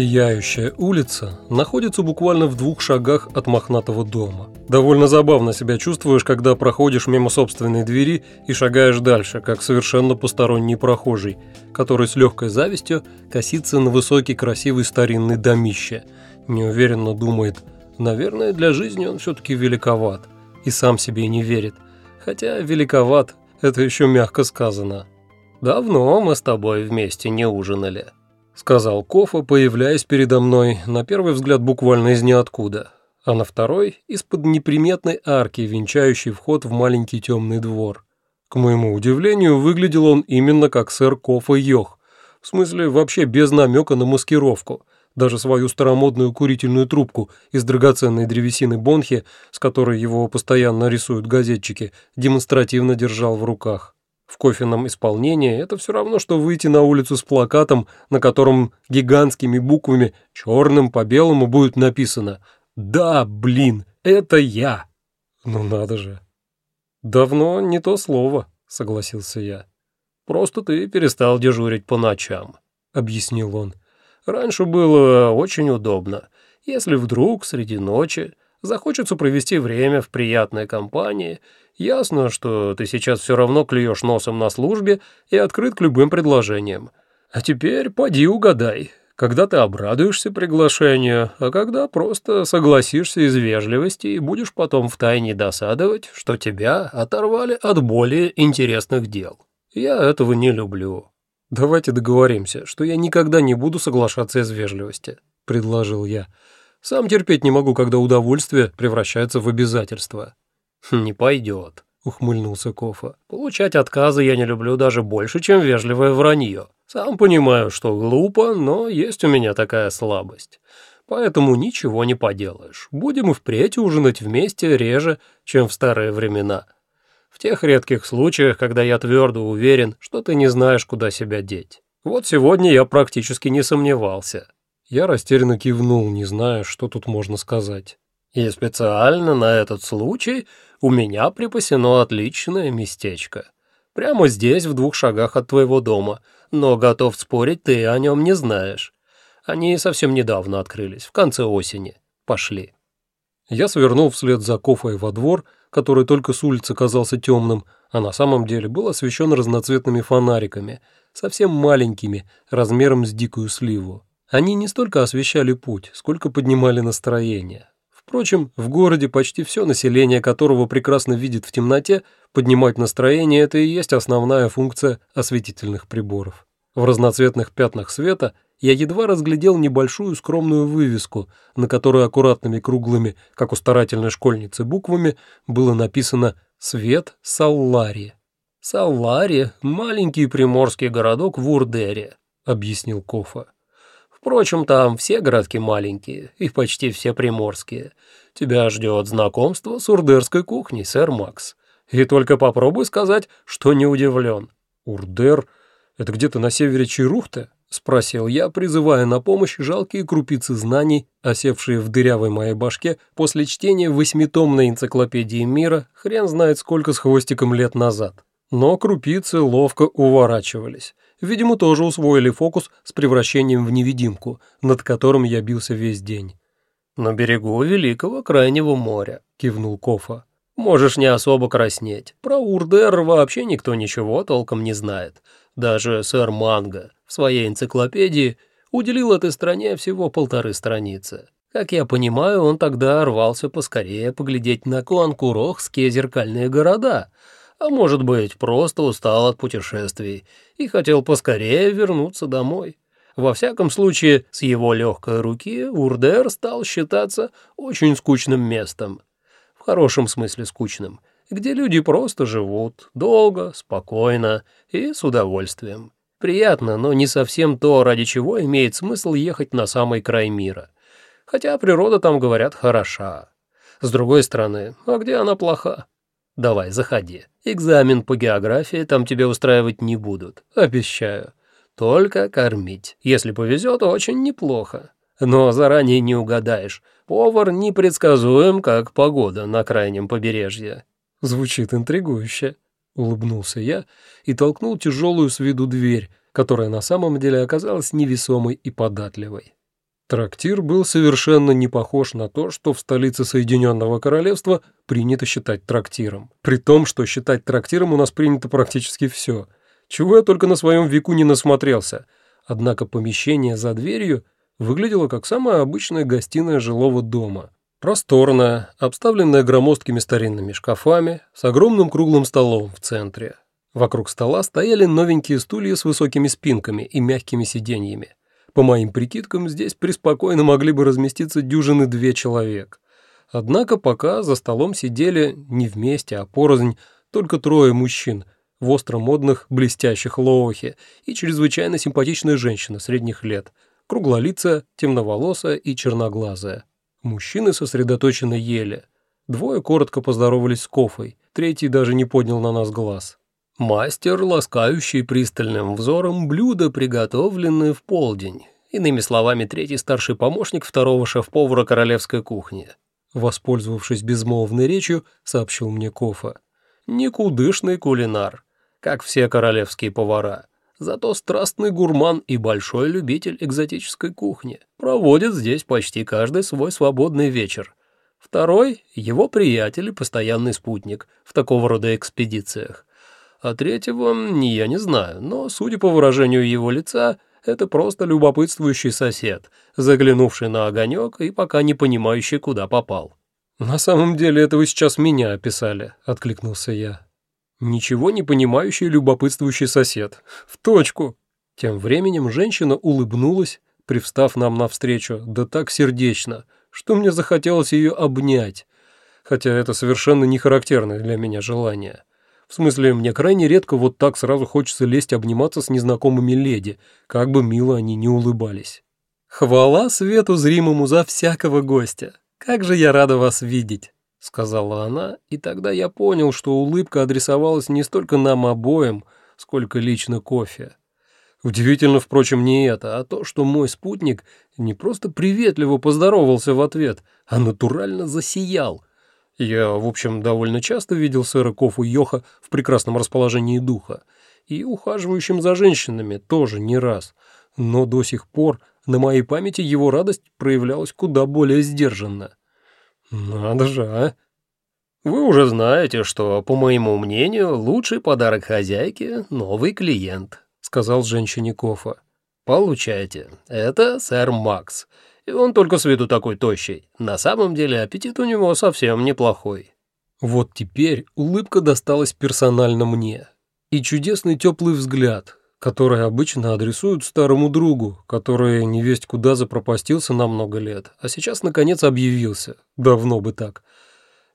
Сияющая улица находится буквально в двух шагах от мохнатого дома. Довольно забавно себя чувствуешь, когда проходишь мимо собственной двери и шагаешь дальше, как совершенно посторонний прохожий, который с легкой завистью косится на высокий красивый старинный домище. Неуверенно думает, наверное, для жизни он все-таки великоват. И сам себе не верит. Хотя великоват – это еще мягко сказано. «Давно мы с тобой вместе не ужинали», — сказал Кофа, появляясь передо мной, на первый взгляд буквально из ниоткуда, а на второй — из-под неприметной арки, венчающей вход в маленький темный двор. К моему удивлению, выглядел он именно как сэр Кофа Йох, в смысле вообще без намека на маскировку. Даже свою старомодную курительную трубку из драгоценной древесины Бонхи, с которой его постоянно рисуют газетчики, демонстративно держал в руках. В кофейном исполнении это все равно, что выйти на улицу с плакатом, на котором гигантскими буквами черным по белому будет написано «Да, блин, это я!» Ну надо же. «Давно не то слово», — согласился я. «Просто ты перестал дежурить по ночам», — объяснил он. «Раньше было очень удобно. Если вдруг среди ночи захочется провести время в приятной компании, Ясно, что ты сейчас все равно клюешь носом на службе и открыт к любым предложениям. А теперь поди угадай, когда ты обрадуешься приглашению, а когда просто согласишься из вежливости и будешь потом втайне досадовать, что тебя оторвали от более интересных дел. Я этого не люблю. Давайте договоримся, что я никогда не буду соглашаться из вежливости, предложил я. Сам терпеть не могу, когда удовольствие превращается в обязательство. «Не пойдет», — ухмыльнулся Кофа. «Получать отказы я не люблю даже больше, чем вежливое вранье. Сам понимаю, что глупо, но есть у меня такая слабость. Поэтому ничего не поделаешь. Будем и впредь ужинать вместе реже, чем в старые времена. В тех редких случаях, когда я твердо уверен, что ты не знаешь, куда себя деть. Вот сегодня я практически не сомневался». Я растерянно кивнул, не зная, что тут можно сказать. И специально на этот случай у меня припасено отличное местечко. Прямо здесь, в двух шагах от твоего дома, но готов спорить, ты о нем не знаешь. Они совсем недавно открылись, в конце осени. Пошли». Я свернул вслед за Кофой во двор, который только с улицы казался темным, а на самом деле был освещен разноцветными фонариками, совсем маленькими, размером с дикую сливу. Они не столько освещали путь, сколько поднимали настроение. Впрочем, в городе почти все население, которого прекрасно видит в темноте, поднимать настроение – это и есть основная функция осветительных приборов. В разноцветных пятнах света я едва разглядел небольшую скромную вывеску, на которой аккуратными круглыми, как у старательной школьницы, буквами было написано «Свет Саллари». «Саллари – маленький приморский городок в Урдере», – объяснил Кофа. Впрочем, там все городки маленькие и почти все приморские. Тебя ждет знакомство с урдерской кухней, сэр Макс. И только попробуй сказать, что не удивлен. Урдер? Это где-то на севере Чирухта? Спросил я, призывая на помощь жалкие крупицы знаний, осевшие в дырявой моей башке после чтения восьмитомной энциклопедии мира, хрен знает сколько с хвостиком лет назад. Но крупицы ловко уворачивались. Видимо, тоже усвоили фокус с превращением в невидимку, над которым я бился весь день. «На берегу Великого Крайнего моря», — кивнул Кофа. «Можешь не особо краснеть. Про Урдер вообще никто ничего толком не знает. Даже сэр Манго в своей энциклопедии уделил этой стране всего полторы страницы. Как я понимаю, он тогда рвался поскорее поглядеть на Куанкурохские зеркальные города, а может быть, просто устал от путешествий и хотел поскорее вернуться домой. Во всяком случае, с его легкой руки Урдер стал считаться очень скучным местом. В хорошем смысле скучным, где люди просто живут долго, спокойно и с удовольствием. Приятно, но не совсем то, ради чего имеет смысл ехать на самый край мира. Хотя природа там, говорят, хороша. С другой стороны, а где она плоха? Давай, заходи. Экзамен по географии там тебе устраивать не будут, обещаю. Только кормить. Если повезет, очень неплохо. но заранее не угадаешь. Повар непредсказуем, как погода на крайнем побережье». «Звучит интригующе», — улыбнулся я и толкнул тяжелую с виду дверь, которая на самом деле оказалась невесомой и податливой. Трактир был совершенно не похож на то, что в столице Соединенного Королевства принято считать трактиром. При том, что считать трактиром у нас принято практически все. Чего я только на своем веку не насмотрелся. Однако помещение за дверью выглядело как самая обычная гостиная жилого дома. Просторная, обставленная громоздкими старинными шкафами, с огромным круглым столом в центре. Вокруг стола стояли новенькие стулья с высокими спинками и мягкими сиденьями. По моим прикидкам, здесь преспокойно могли бы разместиться дюжины две человек. Однако пока за столом сидели не вместе, а порознь только трое мужчин в остро модных блестящих лоухе и чрезвычайно симпатичная женщина средних лет, круглолицая, темноволосая и черноглазая. Мужчины сосредоточенно ели. Двое коротко поздоровались с Кофой, третий даже не поднял на нас глаз. Мастер, ласкающий пристальным взором блюда, приготовленные в полдень. Иными словами, третий старший помощник второго шеф-повара королевской кухни. Воспользовавшись безмолвной речью, сообщил мне Кофа. Никудышный кулинар, как все королевские повара. Зато страстный гурман и большой любитель экзотической кухни. Проводит здесь почти каждый свой свободный вечер. Второй — его приятель и постоянный спутник в такого рода экспедициях а третьего я не знаю, но, судя по выражению его лица, это просто любопытствующий сосед, заглянувший на огонек и пока не понимающий, куда попал. «На самом деле это вы сейчас меня описали», — откликнулся я. «Ничего не понимающий любопытствующий сосед. В точку». Тем временем женщина улыбнулась, привстав нам навстречу, да так сердечно, что мне захотелось ее обнять, хотя это совершенно не характерное для меня желание. В смысле, мне крайне редко вот так сразу хочется лезть обниматься с незнакомыми леди, как бы мило они ни улыбались. «Хвала свету зримому за всякого гостя! Как же я рада вас видеть!» — сказала она, и тогда я понял, что улыбка адресовалась не столько нам обоим, сколько лично кофе. Удивительно, впрочем, не это, а то, что мой спутник не просто приветливо поздоровался в ответ, а натурально засиял — я, в общем, довольно часто видел сэра Кофу Йоха в прекрасном расположении духа и ухаживающим за женщинами тоже не раз, но до сих пор на моей памяти его радость проявлялась куда более сдержанно. Надо же, а! Вы уже знаете, что, по моему мнению, лучший подарок хозяйке — новый клиент, — сказал женщине Кофа. Получайте. Это сэр Макс — и он только с виду такой тощий. На самом деле аппетит у него совсем неплохой. Вот теперь улыбка досталась персонально мне. И чудесный теплый взгляд, который обычно адресуют старому другу, который невесть куда запропастился на много лет, а сейчас наконец объявился. Давно бы так.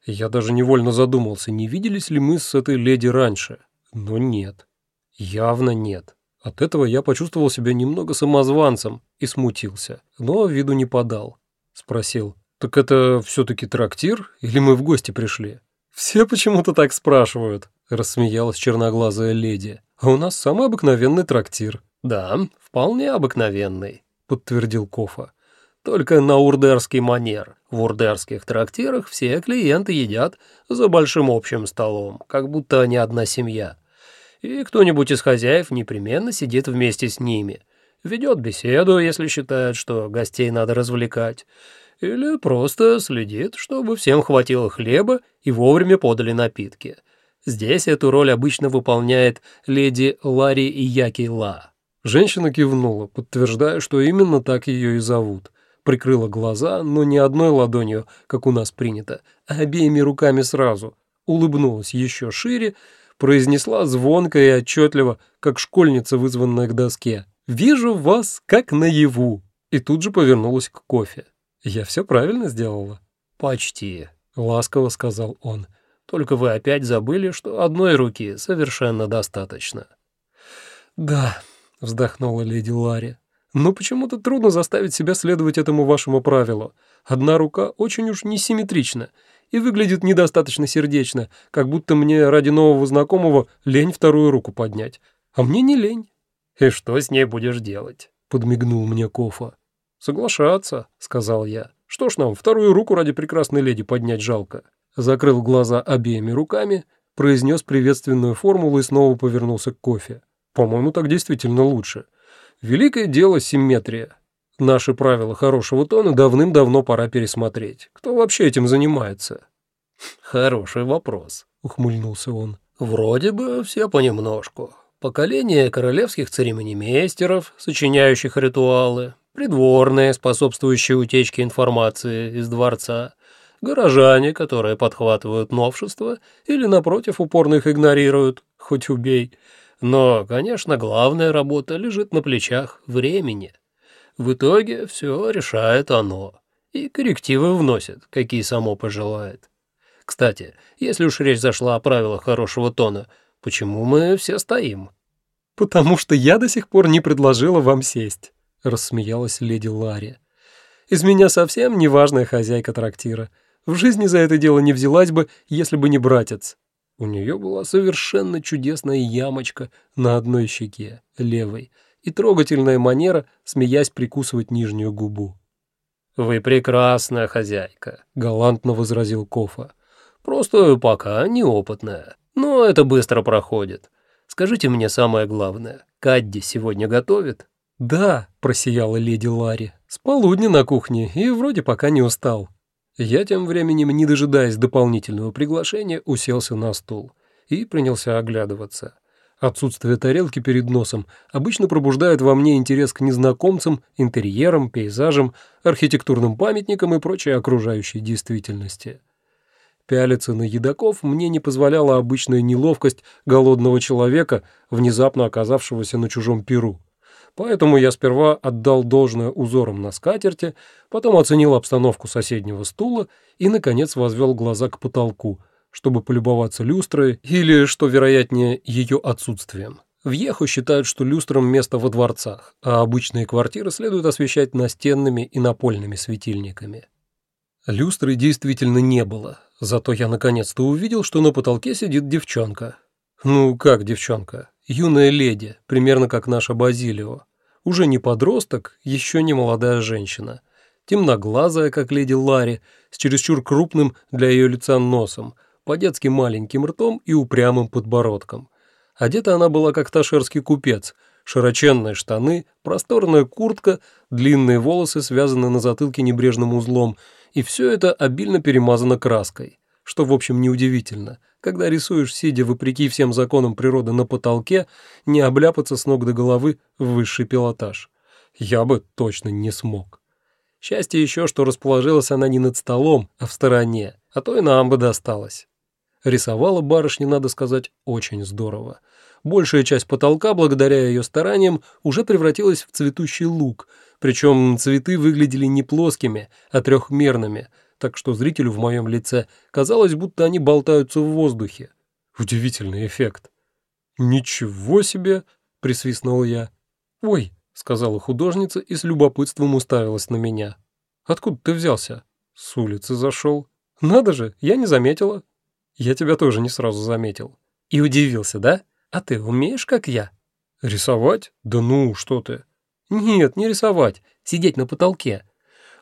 Я даже невольно задумался, не виделись ли мы с этой леди раньше. Но нет. Явно нет. От этого я почувствовал себя немного самозванцем и смутился, но виду не подал. Спросил, «Так это все-таки трактир или мы в гости пришли?» «Все почему-то так спрашивают», — рассмеялась черноглазая леди. «А у нас самый обыкновенный трактир». «Да, вполне обыкновенный», — подтвердил Кофа. «Только на урдерский манер. В урдерских трактирах все клиенты едят за большим общим столом, как будто они одна семья» и кто-нибудь из хозяев непременно сидит вместе с ними, ведет беседу, если считает, что гостей надо развлекать, или просто следит, чтобы всем хватило хлеба и вовремя подали напитки. Здесь эту роль обычно выполняет леди Ларри Яки Ла. Женщина кивнула, подтверждая, что именно так ее и зовут. Прикрыла глаза, но не одной ладонью, как у нас принято, а обеими руками сразу. Улыбнулась еще шире, произнесла звонко и отчетливо, как школьница, вызванная к доске. «Вижу вас, как наяву!» И тут же повернулась к кофе. «Я все правильно сделала?» «Почти», — ласково сказал он. «Только вы опять забыли, что одной руки совершенно достаточно». «Да», — вздохнула леди Ларри. «Но почему-то трудно заставить себя следовать этому вашему правилу. Одна рука очень уж несимметрична, и выглядит недостаточно сердечно, как будто мне ради нового знакомого лень вторую руку поднять. А мне не лень. «И что с ней будешь делать?» — подмигнул мне Кофа. «Соглашаться», — сказал я. «Что ж нам, вторую руку ради прекрасной леди поднять жалко?» Закрыл глаза обеими руками, произнес приветственную формулу и снова повернулся к кофе. «По-моему, так действительно лучше. Великое дело симметрия. Наши правила хорошего тона давным-давно пора пересмотреть. Кто вообще этим занимается?» «Хороший вопрос», — ухмыльнулся он. «Вроде бы все понемножку. Поколение королевских церемонимейстеров, сочиняющих ритуалы, придворные, способствующие утечке информации из дворца, горожане, которые подхватывают новшества или, напротив, упорно их игнорируют, хоть убей. Но, конечно, главная работа лежит на плечах времени. В итоге все решает оно, и коррективы вносит, какие само пожелает. Кстати, если уж речь зашла о правилах хорошего тона, почему мы все стоим? «Потому что я до сих пор не предложила вам сесть», — рассмеялась леди Ларри. «Из меня совсем неважная хозяйка трактира. В жизни за это дело не взялась бы, если бы не братец». У нее была совершенно чудесная ямочка на одной щеке, левой, и трогательная манера, смеясь, прикусывать нижнюю губу. «Вы прекрасная хозяйка», — галантно возразил Кофа. «Просто пока неопытная. Но это быстро проходит. Скажите мне самое главное. Кадди сегодня готовит?» «Да», — просияла леди Ларри. «С полудня на кухне и вроде пока не устал». Я тем временем, не дожидаясь дополнительного приглашения, уселся на стул и принялся оглядываться. Отсутствие тарелки перед носом обычно пробуждает во мне интерес к незнакомцам, интерьерам, пейзажам, архитектурным памятникам и прочей окружающей действительности. Пялиться на едоков мне не позволяла обычная неловкость голодного человека, внезапно оказавшегося на чужом перу. Поэтому я сперва отдал должное узорам на скатерти, потом оценил обстановку соседнего стула и, наконец, возвел глаза к потолку, чтобы полюбоваться люстрой или, что вероятнее, ее отсутствием. В Еху считают, что люстрам место во дворцах, а обычные квартиры следует освещать настенными и напольными светильниками. Люстры действительно не было, зато я наконец-то увидел, что на потолке сидит девчонка. Ну, как девчонка? Юная леди, примерно как наша Базилио. Уже не подросток, еще не молодая женщина. Темноглазая, как леди Ларри, с чересчур крупным для ее лица носом, по-детски маленьким ртом и упрямым подбородком. Одета она была как ташерский купец, широченные штаны, просторная куртка, длинные волосы связаны на затылке небрежным узлом – и все это обильно перемазано краской, что, в общем, неудивительно. Когда рисуешь, сидя вопреки всем законам природы на потолке, не обляпаться с ног до головы в высший пилотаж. Я бы точно не смог. Счастье еще, что расположилась она не над столом, а в стороне, а то и нам бы досталось. Рисовала барышня, надо сказать, очень здорово. Большая часть потолка, благодаря ее стараниям, уже превратилась в цветущий луг — причем цветы выглядели не плоскими, а трехмерными, так что зрителю в моем лице казалось, будто они болтаются в воздухе. Удивительный эффект. «Ничего себе!» — присвистнул я. «Ой!» — сказала художница и с любопытством уставилась на меня. «Откуда ты взялся?» «С улицы зашел». «Надо же, я не заметила». «Я тебя тоже не сразу заметил». «И удивился, да? А ты умеешь, как я?» «Рисовать? Да ну, что ты!» Нет, не рисовать, сидеть на потолке.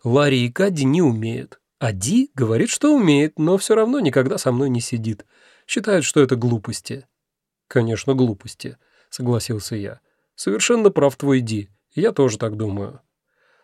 Ларри и Кадди не умеют. А Ди говорит, что умеет, но все равно никогда со мной не сидит. Считает, что это глупости. Конечно, глупости, согласился я. Совершенно прав твой Ди. Я тоже так думаю.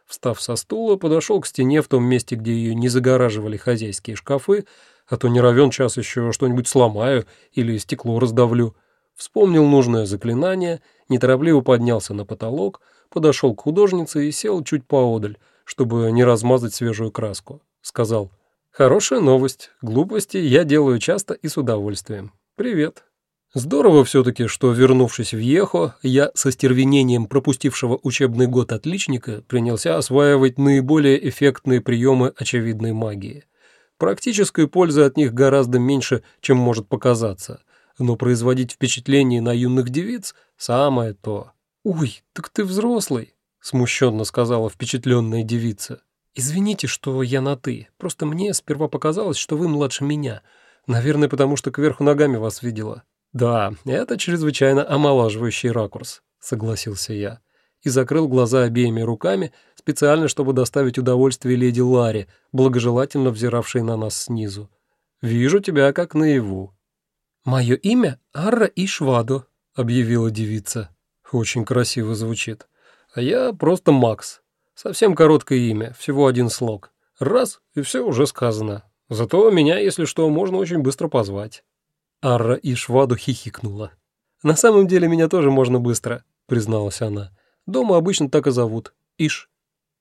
Встав со стула, подошел к стене в том месте, где ее не загораживали хозяйские шкафы, а то не равен час еще что-нибудь сломаю или стекло раздавлю. Вспомнил нужное заклинание, неторопливо поднялся на потолок, подошел к художнице и сел чуть поодаль, чтобы не размазать свежую краску. Сказал, «Хорошая новость. Глупости я делаю часто и с удовольствием. Привет». Здорово все-таки, что, вернувшись в Ехо, я со стервенением пропустившего учебный год отличника принялся осваивать наиболее эффектные приемы очевидной магии. Практической пользы от них гораздо меньше, чем может показаться, но производить впечатление на юных девиц – самое то. «Ой, так ты взрослый», — смущенно сказала впечатленная девица. «Извините, что я на «ты». Просто мне сперва показалось, что вы младше меня. Наверное, потому что кверху ногами вас видела». «Да, это чрезвычайно омолаживающий ракурс», — согласился я. И закрыл глаза обеими руками, специально, чтобы доставить удовольствие леди Ларе, благожелательно взиравшей на нас снизу. Вижу тебя как наяву». «Мое имя Арра Ишвадо», — объявила девица. «Очень красиво звучит. А я просто Макс. Совсем короткое имя, всего один слог. Раз, и все уже сказано. Зато меня, если что, можно очень быстро позвать». Арра Ишваду хихикнула. «На самом деле меня тоже можно быстро», — призналась она. «Дома обычно так и зовут. Иш».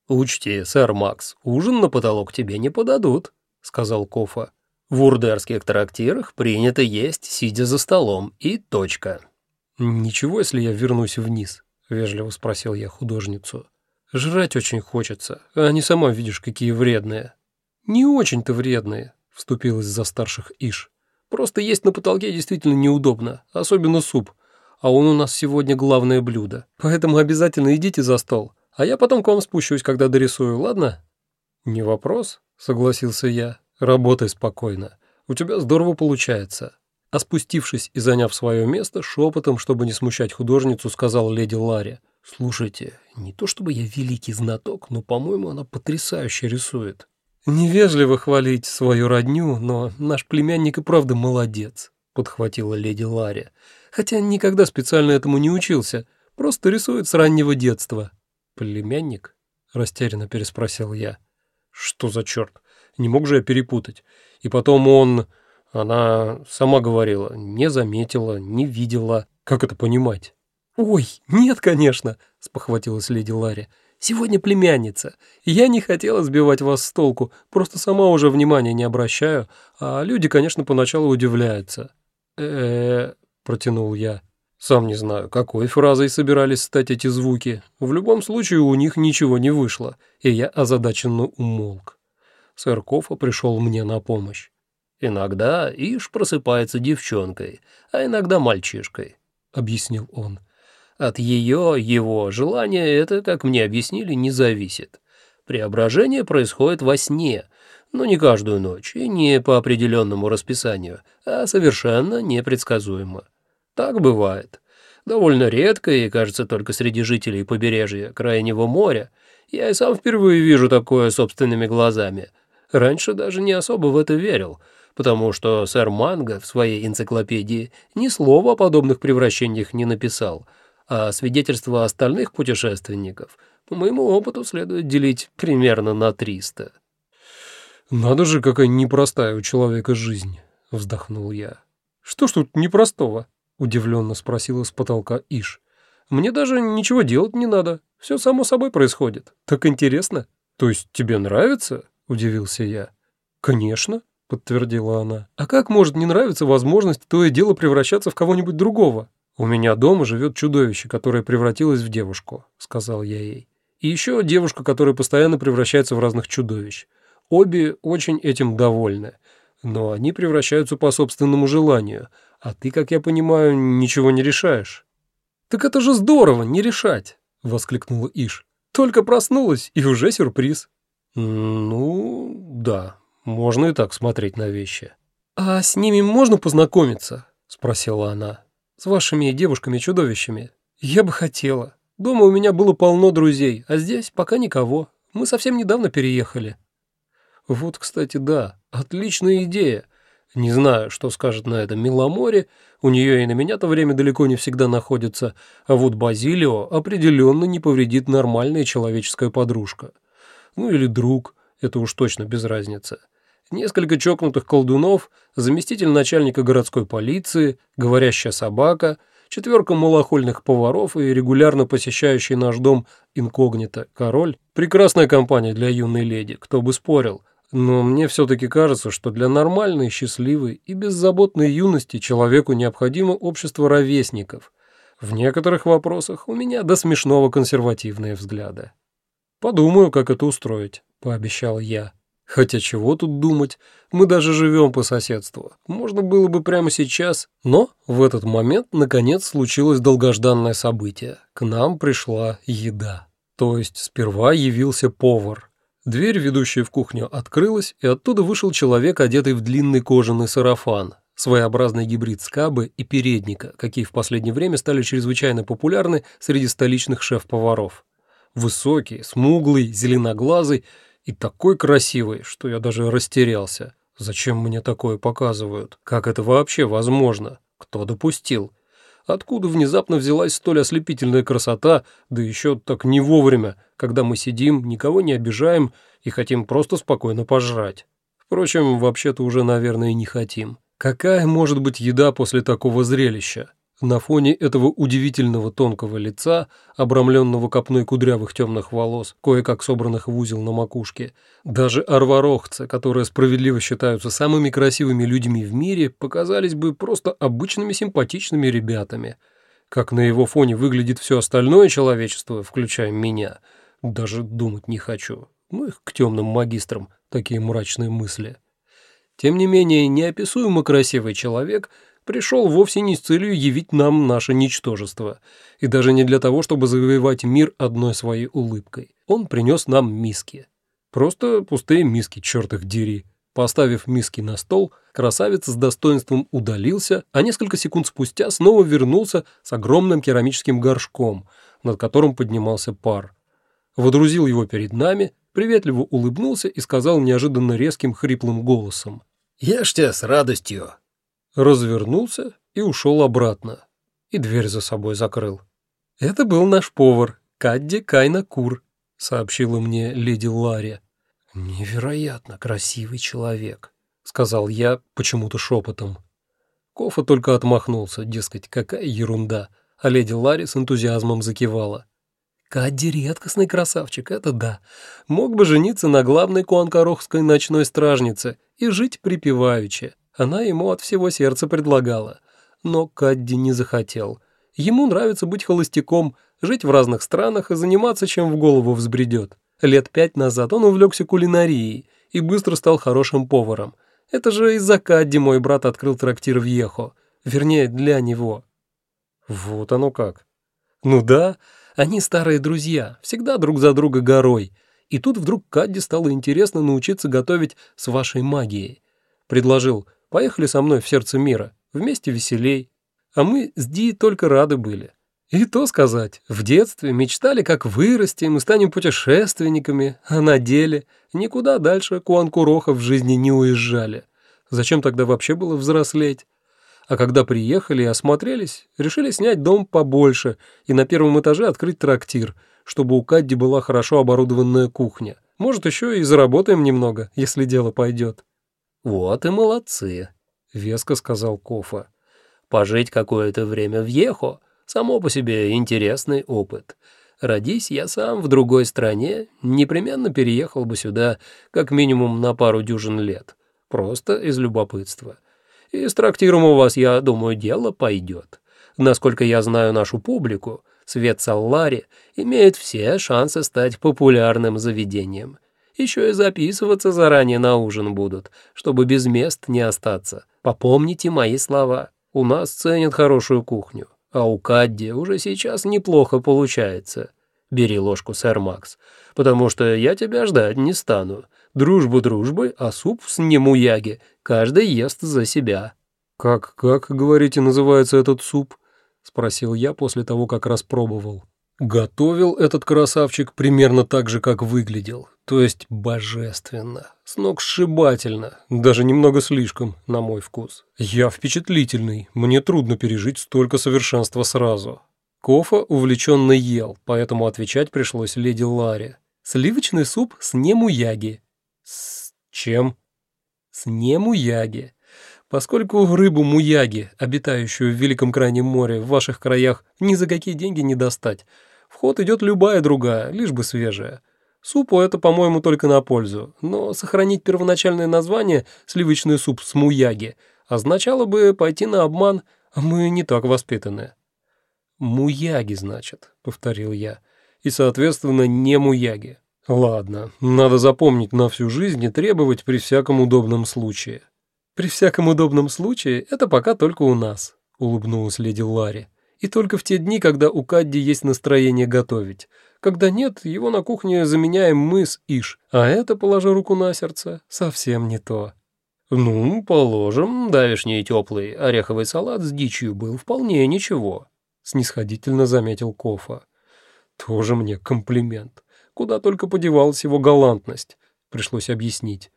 «Учти, сэр Макс, ужин на потолок тебе не подадут», — сказал Кофа. «В урдерских трактирах принято есть, сидя за столом, и точка». «Ничего, если я вернусь вниз?» — вежливо спросил я художницу. «Жрать очень хочется, а они сама видишь, какие вредные». «Не очень-то вредные», — вступилась за старших Иш. Просто есть на потолке действительно неудобно, особенно суп. А он у нас сегодня главное блюдо. Поэтому обязательно идите за стол. А я потом к вам спущусь, когда дорисую, ладно?» «Не вопрос», — согласился я. «Работай спокойно. У тебя здорово получается». А спустившись и заняв свое место, шепотом, чтобы не смущать художницу, сказал леди Ларри. «Слушайте, не то чтобы я великий знаток, но, по-моему, она потрясающе рисует». «Невежливо хвалить свою родню, но наш племянник и правда молодец», — подхватила леди Ларри. «Хотя никогда специально этому не учился, просто рисует с раннего детства». «Племянник?» — растерянно переспросил я. «Что за черт? Не мог же я перепутать. И потом он...» Она сама говорила, не заметила, не видела. Как это понимать? «Ой, нет, конечно», — спохватилась леди Ларри. Сегодня племянница. Я не хотела сбивать вас с толку, просто сама уже внимания не обращаю, а люди, конечно, поначалу удивляются». «Э-э-э», протянул я. Сам не знаю, какой фразой собирались стать эти звуки. В любом случае у них ничего не вышло, и я озадаченно умолк. Сэр Кофа пришел мне на помощь. «Иногда Иш просыпается девчонкой, а иногда мальчишкой», — объяснил он. От ее, его желания это, как мне объяснили, не зависит. Преображение происходит во сне, но не каждую ночь и не по определенному расписанию, а совершенно непредсказуемо. Так бывает. Довольно редко и, кажется, только среди жителей побережья Крайнего моря. Я и сам впервые вижу такое собственными глазами. Раньше даже не особо в это верил, потому что сэр Манго в своей энциклопедии ни слова о подобных превращениях не написал — а свидетельства остальных путешественников, по моему опыту, следует делить примерно на 300. «Надо же, какая непростая у человека жизнь», — вздохнул я. «Что ж тут непростого?» — удивленно спросила с потолка Иш. «Мне даже ничего делать не надо. Все само собой происходит. Так интересно». «То есть тебе нравится?» — удивился я. «Конечно», — подтвердила она. «А как может не нравиться возможность то и дело превращаться в кого-нибудь другого?» «У меня дома живет чудовище, которое превратилось в девушку», — сказал я ей. «И еще девушка, которая постоянно превращается в разных чудовищ. Обе очень этим довольны, но они превращаются по собственному желанию, а ты, как я понимаю, ничего не решаешь». «Так это же здорово, не решать!» — воскликнула Иш. «Только проснулась, и уже сюрприз». «Ну, да, можно и так смотреть на вещи». «А с ними можно познакомиться?» — спросила она с вашими девушками-чудовищами. Я бы хотела. Дома у меня было полно друзей, а здесь пока никого. Мы совсем недавно переехали». «Вот, кстати, да, отличная идея. Не знаю, что скажет на это Миломоре, у нее и на меня-то время далеко не всегда находится, а вот Базилио определенно не повредит нормальная человеческая подружка. Ну или друг, это уж точно без разницы несколько чокнутых колдунов, заместитель начальника городской полиции, говорящая собака, четверка малохольных поваров и регулярно посещающий наш дом инкогнито король. Прекрасная компания для юной леди, кто бы спорил. Но мне все-таки кажется, что для нормальной, счастливой и беззаботной юности человеку необходимо общество ровесников. В некоторых вопросах у меня до смешного консервативные взгляды. «Подумаю, как это устроить», — пообещал я. Хотя чего тут думать, мы даже живем по соседству. Можно было бы прямо сейчас, но в этот момент наконец случилось долгожданное событие. К нам пришла еда. То есть сперва явился повар. Дверь, ведущая в кухню, открылась, и оттуда вышел человек, одетый в длинный кожаный сарафан, своеобразный гибрид скабы и передника, какие в последнее время стали чрезвычайно популярны среди столичных шеф-поваров. Высокий, смуглый, зеленоглазый и такой красивый, что я даже растерялся. Зачем мне такое показывают? Как это вообще возможно? Кто допустил? Откуда внезапно взялась столь ослепительная красота, да еще так не вовремя, когда мы сидим, никого не обижаем и хотим просто спокойно пожрать? Впрочем, вообще-то уже, наверное, не хотим. Какая может быть еда после такого зрелища? На фоне этого удивительного тонкого лица, обрамленного копной кудрявых темных волос, кое-как собранных в узел на макушке, даже арварохцы, которые справедливо считаются самыми красивыми людьми в мире, показались бы просто обычными симпатичными ребятами. Как на его фоне выглядит все остальное человечество, включая меня, даже думать не хочу. Ну их к темным магистрам, такие мрачные мысли. Тем не менее, неописуемо красивый человек — пришел вовсе не с целью явить нам наше ничтожество, и даже не для того, чтобы завоевать мир одной своей улыбкой. Он принес нам миски. Просто пустые миски, черт их дери. Поставив миски на стол, красавец с достоинством удалился, а несколько секунд спустя снова вернулся с огромным керамическим горшком, над которым поднимался пар. Водрузил его перед нами, приветливо улыбнулся и сказал неожиданно резким хриплым голосом. «Ешьте с радостью!» Развернулся и ушел обратно. И дверь за собой закрыл. «Это был наш повар, Кадди Кайна Кур», — сообщила мне леди Ларри. «Невероятно красивый человек», — сказал я почему-то шепотом. Кофа только отмахнулся, дескать, какая ерунда, а леди Ларри с энтузиазмом закивала. Кадди редкостный красавчик, это да. Мог бы жениться на главной куанкарохской ночной стражнице и жить припеваючи. Она ему от всего сердца предлагала. Но Кадди не захотел. Ему нравится быть холостяком, жить в разных странах и заниматься, чем в голову взбредет. Лет пять назад он увлекся кулинарией и быстро стал хорошим поваром. Это же из-за Кадди мой брат открыл трактир в Ехо. Вернее, для него. Вот оно как. Ну да, они старые друзья, всегда друг за друга горой. И тут вдруг Кадди стало интересно научиться готовить с вашей магией. Предложил – Поехали со мной в сердце мира, вместе веселей. А мы с Ди только рады были. И то сказать, в детстве мечтали, как вырастем и станем путешественниками, а на деле никуда дальше Куанкуроха в жизни не уезжали. Зачем тогда вообще было взрослеть? А когда приехали и осмотрелись, решили снять дом побольше и на первом этаже открыть трактир, чтобы у Кадди была хорошо оборудованная кухня. Может, еще и заработаем немного, если дело пойдет. «Вот и молодцы», — веско сказал Кофа. «Пожить какое-то время в Ехо — само по себе интересный опыт. Родись я сам в другой стране, непременно переехал бы сюда как минимум на пару дюжин лет, просто из любопытства. И с трактиром у вас, я думаю, дело пойдет. Насколько я знаю нашу публику, Свет Саллари имеет все шансы стать популярным заведением» еще и записываться заранее на ужин будут, чтобы без мест не остаться. Попомните мои слова. У нас ценят хорошую кухню, а у Кадди уже сейчас неплохо получается. Бери ложку, сэр Макс, потому что я тебя ждать не стану. Дружбу дружбой, а суп с немуяги каждый ест за себя». «Как, как, говорите, называется этот суп?» — спросил я после того, как распробовал. Готовил этот красавчик примерно так же, как выглядел, то есть божественно, сногсшибательно, даже немного слишком, на мой вкус. Я впечатлительный, мне трудно пережить столько совершенства сразу. Кофа увлеченно ел, поэтому отвечать пришлось леди Ларе. Сливочный суп с немуяги. С чем? С немуяги. Поскольку рыбу муяги, обитающую в Великом Крайнем море, в ваших краях ни за какие деньги не достать, в ход идет любая другая, лишь бы свежая. Супу это, по-моему, только на пользу, но сохранить первоначальное название «сливочный суп с муяги» означало бы пойти на обман, а мы не так воспитаны. «Муяги, значит», — повторил я, — «и, соответственно, не муяги». Ладно, надо запомнить на всю жизнь и требовать при всяком удобном случае. При всяком удобном случае это пока только у нас, улыбнулась леди Ларри. И только в те дни, когда у Кадди есть настроение готовить. Когда нет, его на кухне заменяем мы с Иш. А это, положа руку на сердце, совсем не то. Ну, положим, давишний теплый ореховый салат с дичью был вполне ничего, снисходительно заметил Кофа. Тоже мне комплимент. Куда только подевалась его галантность, пришлось объяснить.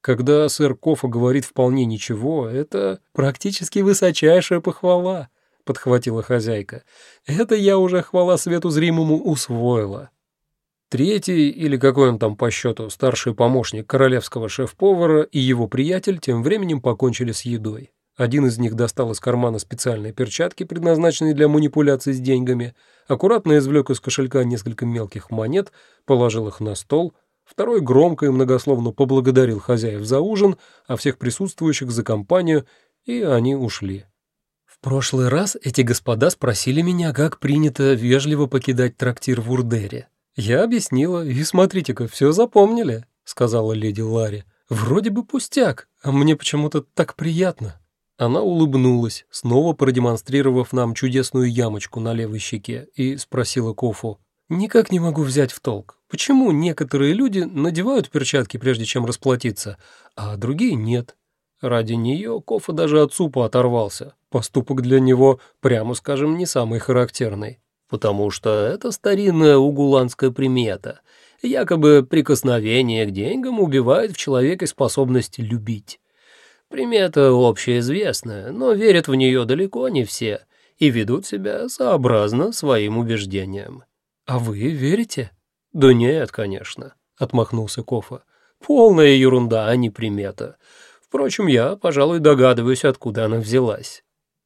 Когда сэр Кофа говорит вполне ничего, это практически высочайшая похвала, подхватила хозяйка. Это я уже хвала свету зримому усвоила. Третий, или какой он там по счету, старший помощник королевского шеф-повара и его приятель тем временем покончили с едой. Один из них достал из кармана специальные перчатки, предназначенные для манипуляций с деньгами, аккуратно извлек из кошелька несколько мелких монет, положил их на стол, второй громко и многословно поблагодарил хозяев за ужин, а всех присутствующих за компанию, и они ушли. Прошлый раз эти господа спросили меня, как принято вежливо покидать трактир в Урдере. Я объяснила, и смотрите-ка, все запомнили, сказала леди Ларри. Вроде бы пустяк, а мне почему-то так приятно. Она улыбнулась, снова продемонстрировав нам чудесную ямочку на левой щеке, и спросила Кофу. «Никак не могу взять в толк, почему некоторые люди надевают перчатки, прежде чем расплатиться, а другие нет?» Ради нее Кофа даже от супа оторвался. Поступок для него, прямо скажем, не самый характерный. Потому что это старинная угуланская примета. Якобы прикосновение к деньгам убивает в человеке способность любить. Примета общеизвестная, но верят в нее далеко не все и ведут себя сообразно своим убеждениям. «А вы верите?» «Да нет, конечно», — отмахнулся Кофа. «Полная ерунда, а не примета. Впрочем, я, пожалуй, догадываюсь, откуда она взялась».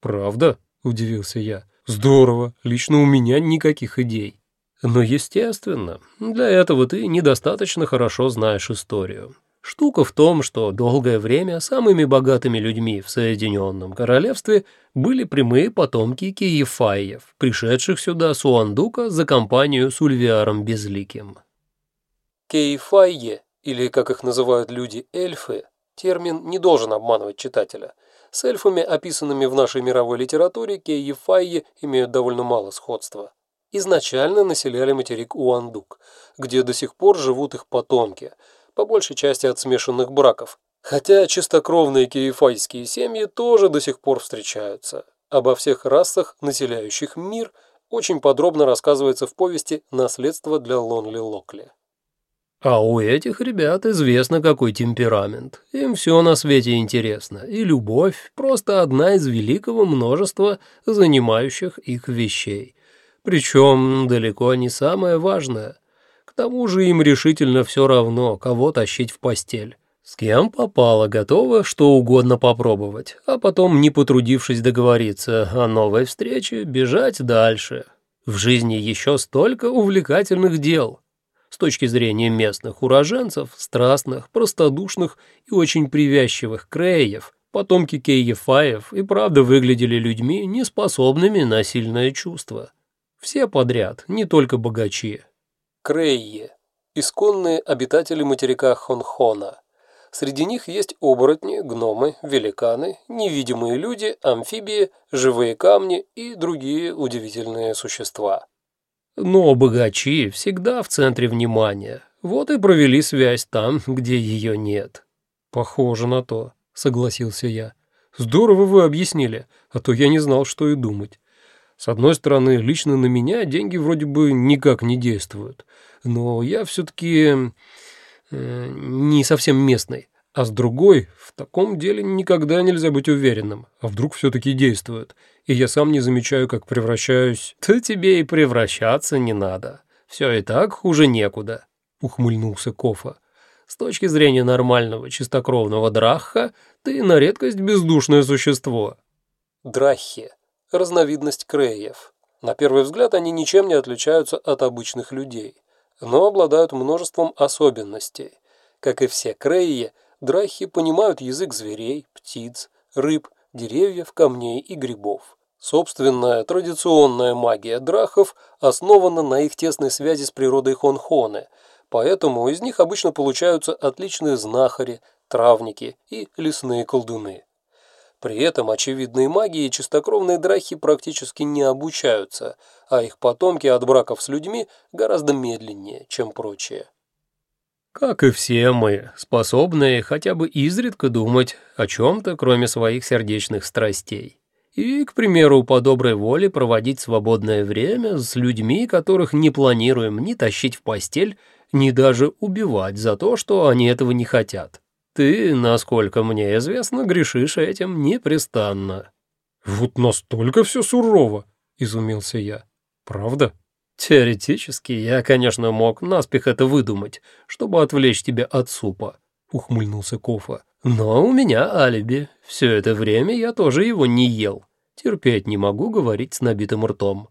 «Правда?» — удивился я. «Здорово. Лично у меня никаких идей». «Но, естественно, для этого ты недостаточно хорошо знаешь историю. Штука в том, что долгое время самыми богатыми людьми в Соединенном Королевстве были прямые потомки Киефаев, пришедших сюда с Уандука за компанию с Ульвиаром Безликим. Киефайе, или, как их называют люди, эльфы, термин не должен обманывать читателя. С эльфами, описанными в нашей мировой литературе, Киефайе имеют довольно мало сходства. Изначально населяли материк Уандук, где до сих пор живут их потомки – по большей части от смешанных браков. Хотя чистокровные киефайские семьи тоже до сих пор встречаются. Обо всех расах, населяющих мир, очень подробно рассказывается в повести «Наследство для Лонли Локли». А у этих ребят известно, какой темперамент. Им все на свете интересно, и любовь – просто одна из великого множества занимающих их вещей. Причем далеко не самое важное – тому же им решительно все равно, кого тащить в постель. С кем попало, готово что угодно попробовать, а потом, не потрудившись договориться о новой встрече, бежать дальше. В жизни еще столько увлекательных дел. С точки зрения местных уроженцев, страстных, простодушных и очень привязчивых креев, потомки Кейефаев и правда выглядели людьми, неспособными на сильное чувство. Все подряд, не только богачи. Крейе – исконные обитатели материка Хонхона. Среди них есть оборотни, гномы, великаны, невидимые люди, амфибии, живые камни и другие удивительные существа. Но богачи всегда в центре внимания. Вот и провели связь там, где ее нет. Похоже на то, согласился я. Здорово вы объяснили, а то я не знал, что и думать. С одной стороны, лично на меня деньги вроде бы никак не действуют, но я все-таки э, не совсем местный. А с другой, в таком деле никогда нельзя быть уверенным, а вдруг все-таки действует, и я сам не замечаю, как превращаюсь... «То тебе и превращаться не надо. Все и так хуже некуда», — ухмыльнулся Кофа. «С точки зрения нормального чистокровного драхха, ты на редкость бездушное существо». Драхи разновидность креев. На первый взгляд они ничем не отличаются от обычных людей, но обладают множеством особенностей. Как и все креи, драхи понимают язык зверей, птиц, рыб, деревьев, камней и грибов. Собственная традиционная магия драхов основана на их тесной связи с природой Хонхоны, поэтому из них обычно получаются отличные знахари, травники и лесные колдуны. При этом очевидные магии чистокровные драхи практически не обучаются, а их потомки от браков с людьми гораздо медленнее, чем прочие. Как и все мы, способные хотя бы изредка думать о чем-то, кроме своих сердечных страстей. и, к примеру, по доброй воле проводить свободное время с людьми, которых не планируем ни тащить в постель, ни даже убивать за то, что они этого не хотят. Ты, насколько мне известно, грешишь этим непрестанно». «Вот настолько все сурово», — изумился я. «Правда?» «Теоретически я, конечно, мог наспех это выдумать, чтобы отвлечь тебя от супа», — ухмыльнулся Кофа. «Но у меня алиби. Все это время я тоже его не ел. Терпеть не могу говорить с набитым ртом».